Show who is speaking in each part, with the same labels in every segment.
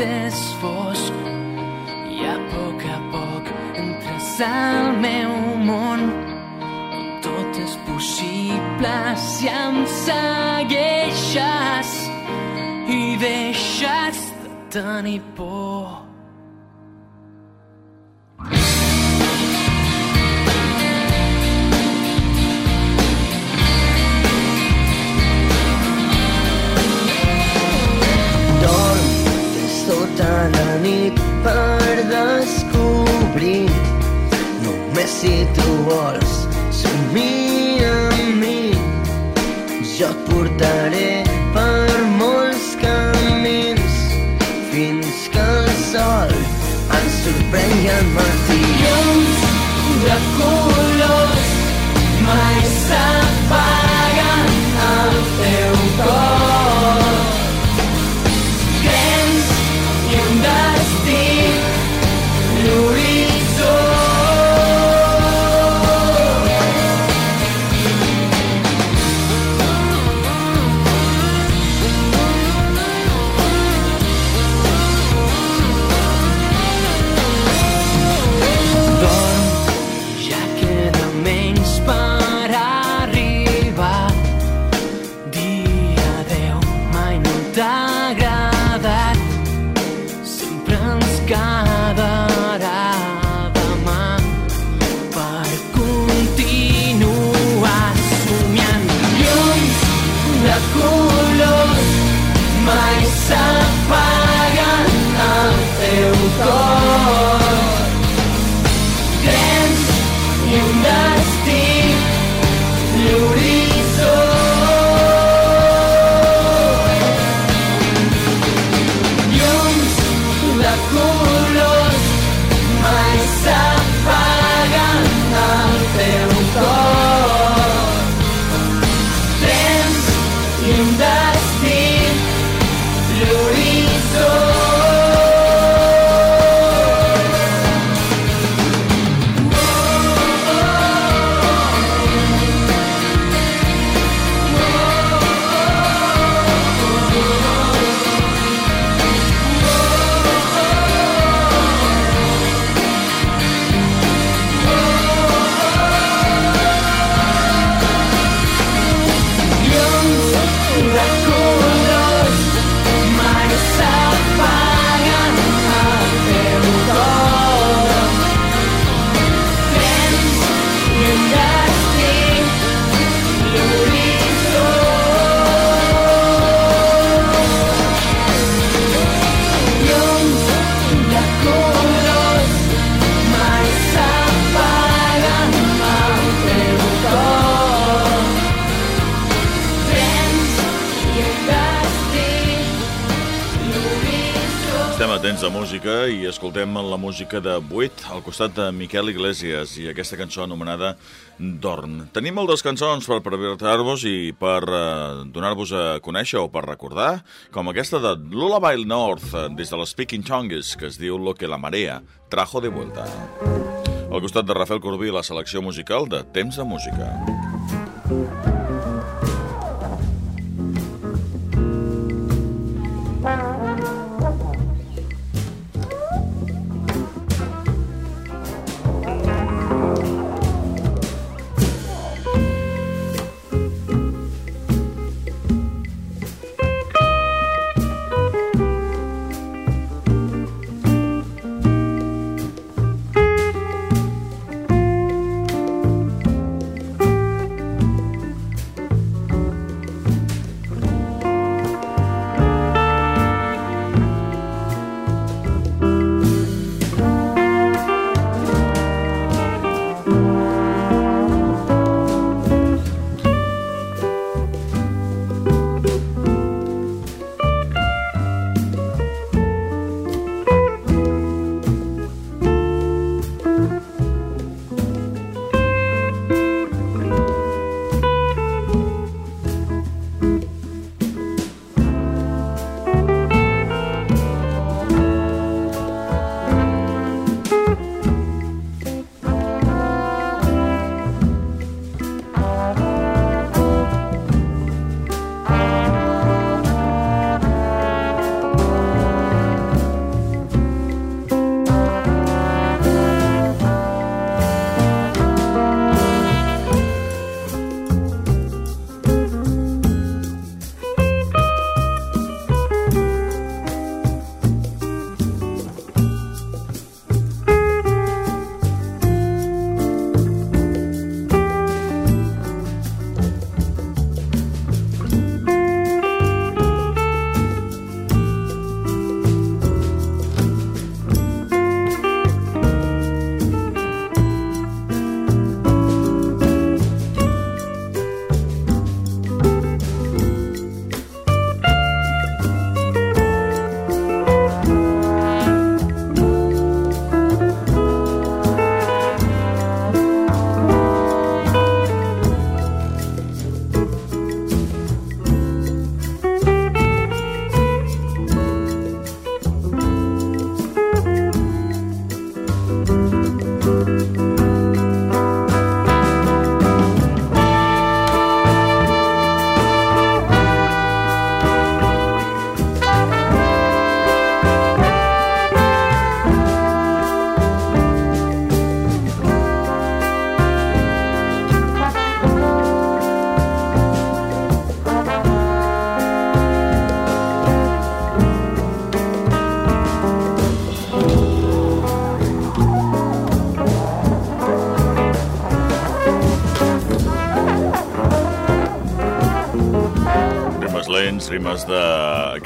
Speaker 1: és fosc i a poc a poc entres al meu món. On tot és possible si em segueixes. I deixes de tenir por.
Speaker 2: Sorprengui al matí
Speaker 1: llums de colors mai s'apaguen al teu cor
Speaker 3: escoltem la música de Buit al costat de Miquel Iglesias i aquesta cançó anomenada Dorm. Tenim moltes cançons per pervertir-vos i per eh, donar-vos a conèixer o per recordar, com aquesta de Lullaby North des de les Speaking Tongues, que es diu Lo que la marea trajo de vuelta. Al costat de Rafael Corbí, la selecció musical de Temps de Música.
Speaker 2: Llums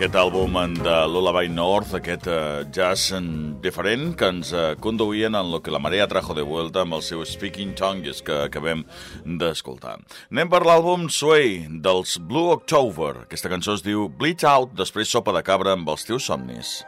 Speaker 3: aquest àlbum de Lullaby North, aquest eh, jazz diferent que ens eh, conduïen en lo que la marea trajo de vuelta amb el seu Speaking Tongues que acabem d'escoltar. Anem per l'àlbum Sway dels Blue October. Aquesta cançó es diu Bleach Out, després sopa de cabra amb els teus somnis.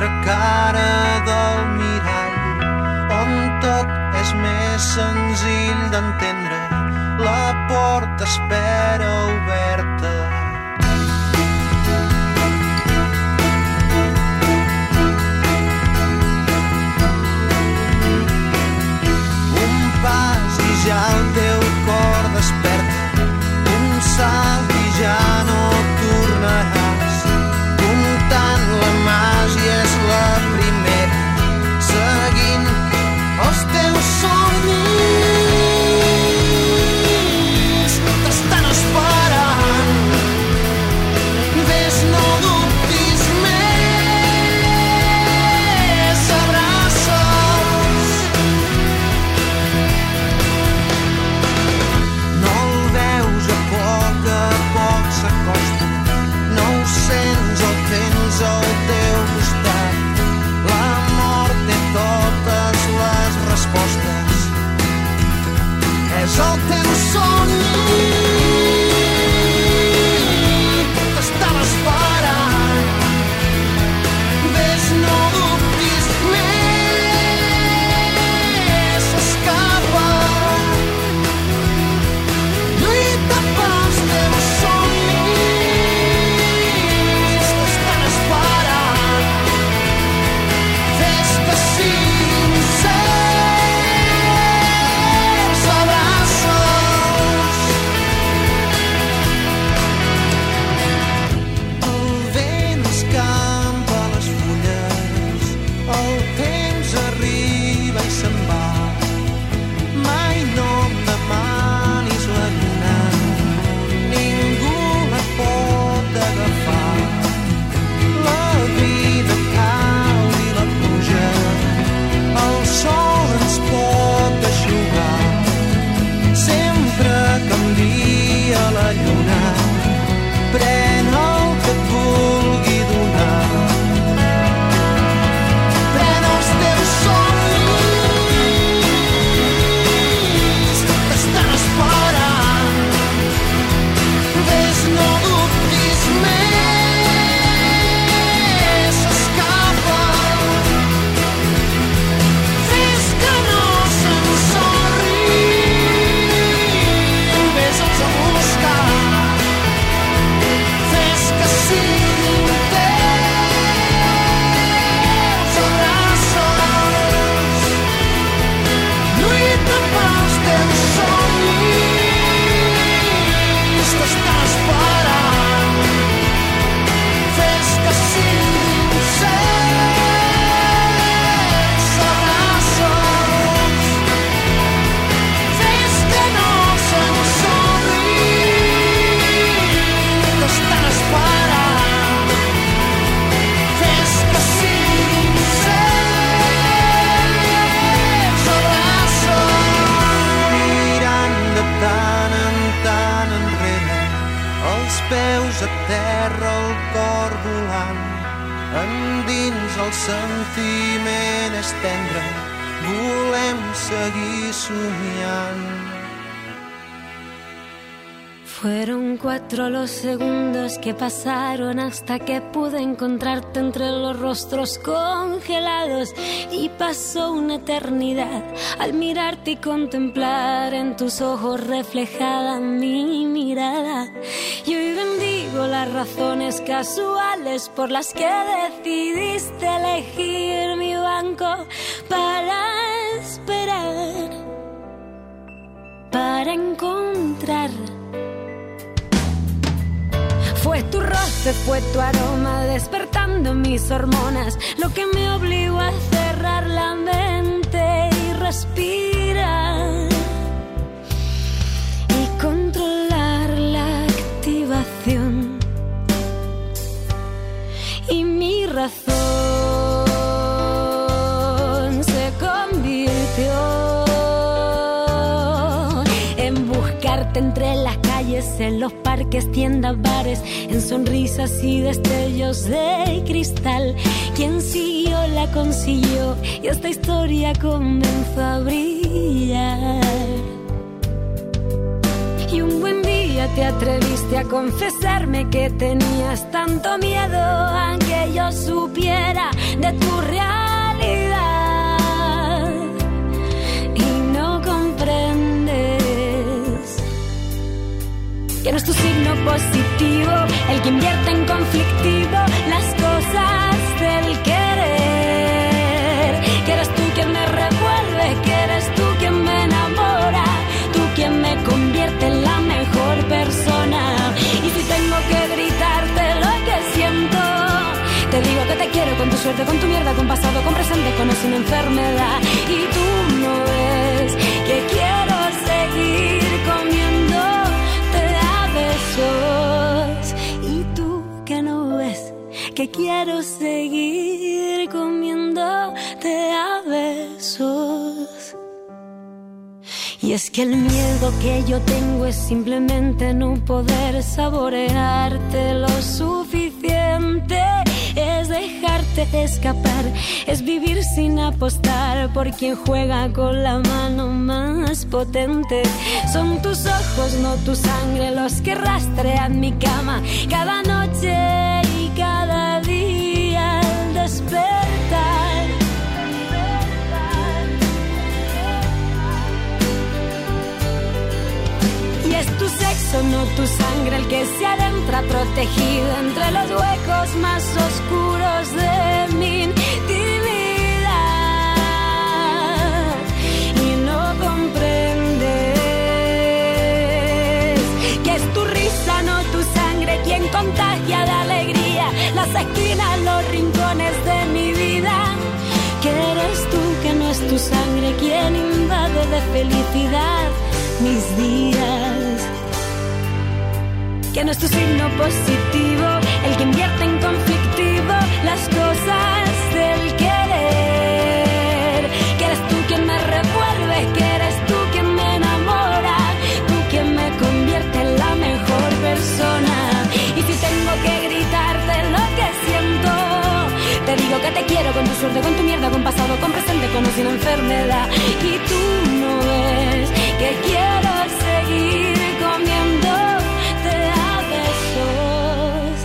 Speaker 4: l'altra cara del mirall, on tot és més senzill d'entendre. La porta espera peus a terra, el cor volant. Endins el sentiment és tendre, volem seguir somiant.
Speaker 5: Fueron cuatro los segundos que pasaron hasta que pude encontrarte entre los rostros congelados y pasó una eternidad al mirarte y contemplar en tus ojos reflejada mi mirada. Y hoy bendigo las razones casuales por las que decidiste elegir mi banco para esperar, para encontrar fue tu roce, fue tu aroma despertando mis hormonas, lo que me obligó a cerrar la mente y respirar y controlar la activación. Y mi razón se convirtió en buscarte entre las calles, en los parques, tiendas, en sonrisas y destellos de cristal. Quien siguió la consiguió y esta historia comenzó a brillar. Y un buen día te atreviste a confesarme que tenías tanto miedo a que yo supiera de tu realidad. Que no es tu signo positivo el que invierte en conflictivo las cosas del querer. Que eres tú quien me revuelve, que eres tú quien me enamora, tú quien me convierte en la mejor persona. Y si tengo que gritarte lo que siento, te digo que te quiero con tu suerte, con tu mierda, con pasado, con presente, con o sin enfermedad. Y tú no ves que quiero seguir comiéndote a besos. Y es que el miedo que yo tengo es simplemente no poder saborearte lo suficiente. Es dejarte escapar, es vivir sin apostar por quien juega con la mano más potente. Son tus ojos, no tu sangre, los que rastrean mi cama cada noche despertar. Y es tu sexo, no tu sangre, el que se adentra protegido entre los huecos más oscuros de mi intimidad. Y no comprendes que es tu risa, no tu sangre, quien contagia las esquinas, los rincones de mi vida. Que eres tú, que no es tu sangre, quien invade de felicidad mis días. Que no es tu signo positivo, el que invierte en conflictivo las cosas sin enfermedad. Y tú no ves que quiero seguir comiéndote a besos.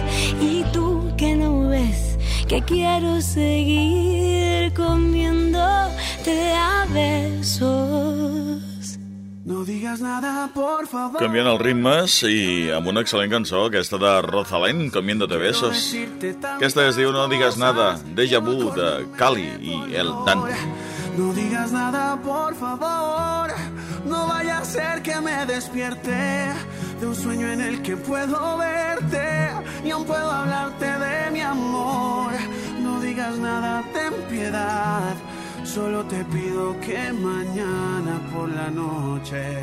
Speaker 5: Y tú que no ves que quiero seguir comiéndote a besos.
Speaker 4: No digas nada, por favor.
Speaker 3: Canviant els ritmes i amb una excel·lent cançó, aquesta de Rosalén, Comiéndote Besos. Aquesta es diu No digues nada, Deja Vu, de Cali i El Dante.
Speaker 4: No digas nada, por favor. No vaya a ser que me despierte de un sueño en el que puedo verte y aún puedo hablarte de mi amor. No digas nada, ten piedad. Solo te pido que mañana por la noche,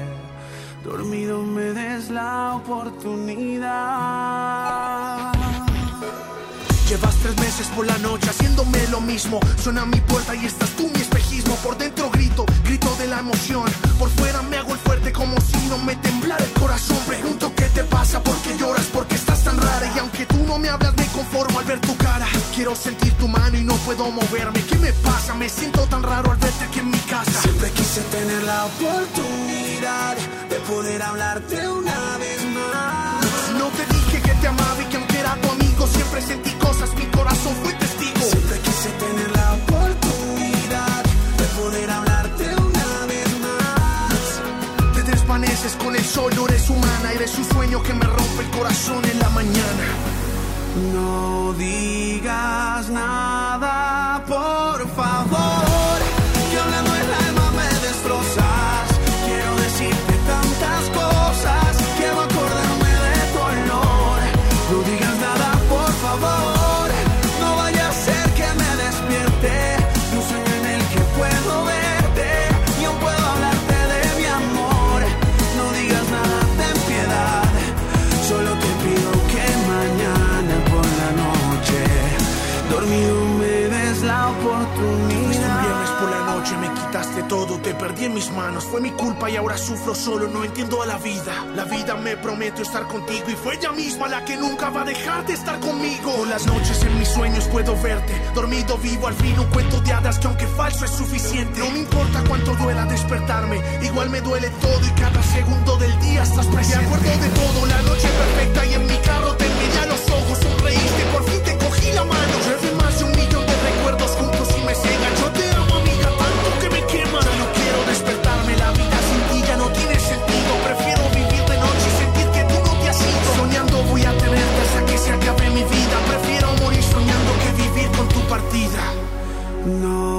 Speaker 4: dormido, me des la oportunidad.
Speaker 6: Llevas tres meses por la noche haciéndome lo mismo. Suena mi puerta y estás tú mi espejismo. Por dentro grito, grito de la emoción. Por fuera me hago el fuerte como si no me temblara el corazón. Pregunto qué te pasa, por qué lloras, por qué estás tan rara. Y aunque tú no me hablas, me conformo al ver tu cara. Quiero quiero sentir tu mano y no puedo moverme. ¿Qué me pasa? Me siento tan raro al verte aquí en mi casa.
Speaker 4: Siempre quise tener la oportunidad de poder hablarte una vez más.
Speaker 6: No te dije que te amaba y que aunque era tu amigo, siempre sentí cosas, mi corazón fue desvaneces con el sol, eres humana, eres un sueño que me rompe el corazón en la mañana.
Speaker 4: No digas nada, por favor, en
Speaker 6: mis manos. Fue mi culpa y ahora sufro solo, no entiendo a la vida. La vida me prometió estar contigo y fue ella misma la que nunca va a dejar de estar conmigo. Por las noches en mis sueños puedo verte, dormido vivo al fin un cuento de hadas que aunque falso es suficiente. No me importa cuánto duela despertarme, igual me duele todo y cada segundo del día estás presente. Me acuerdo de todo, la noche perfecta y en mi carro te miré los ojos, sonreíste, por No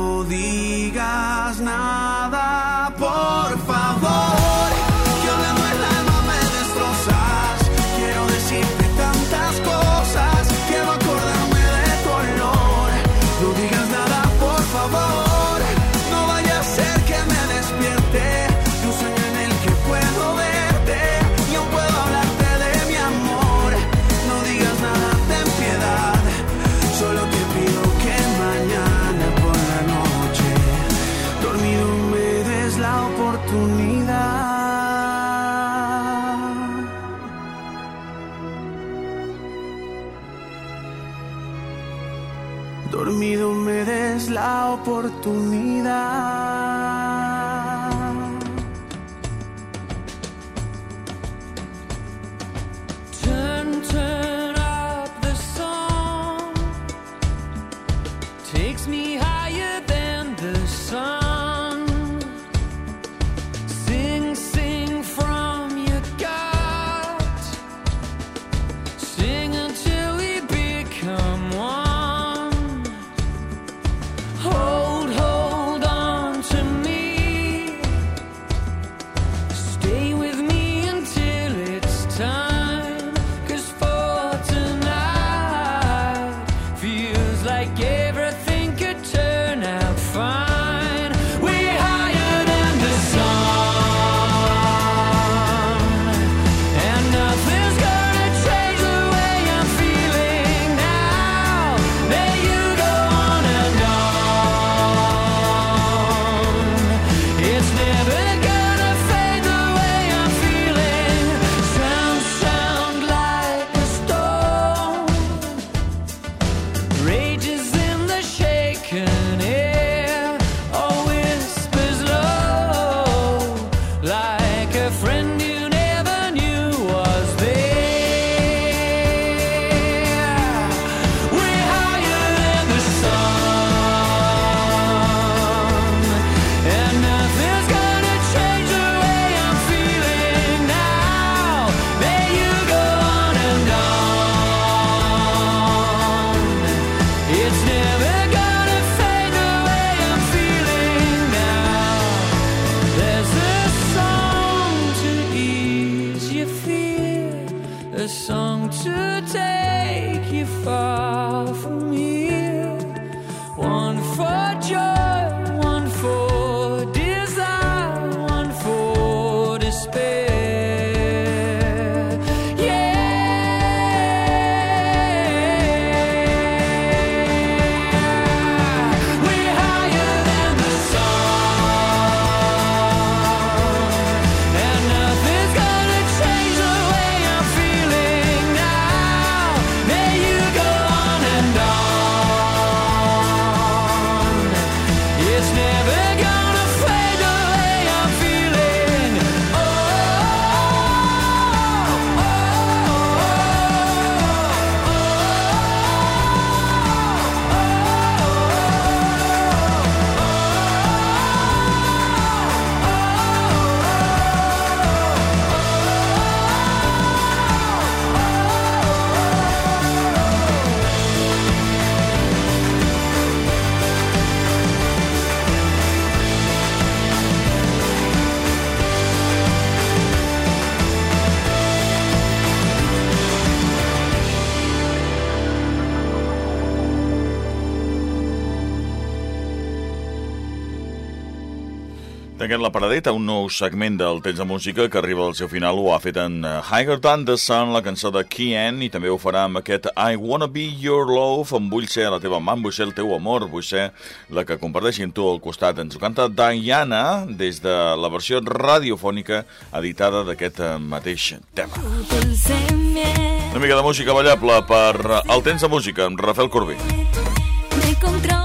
Speaker 4: oportunidad.
Speaker 7: Tanquem la paradeta, un nou segment del temps de música que arriba al seu final, ho ha fet en eh, Higher Than the Sun, la cançó de Kien, i també ho farà amb aquest I Wanna Be Your Love, em vull ser la teva mà, vull ser el teu amor, vull ser la que comparteixi amb tu al costat. Ens ho canta Diana des de la versió radiofònica editada d'aquest eh, mateix tema. Una mica de música ballable per El temps de música amb Rafael Corbí.
Speaker 5: me controla.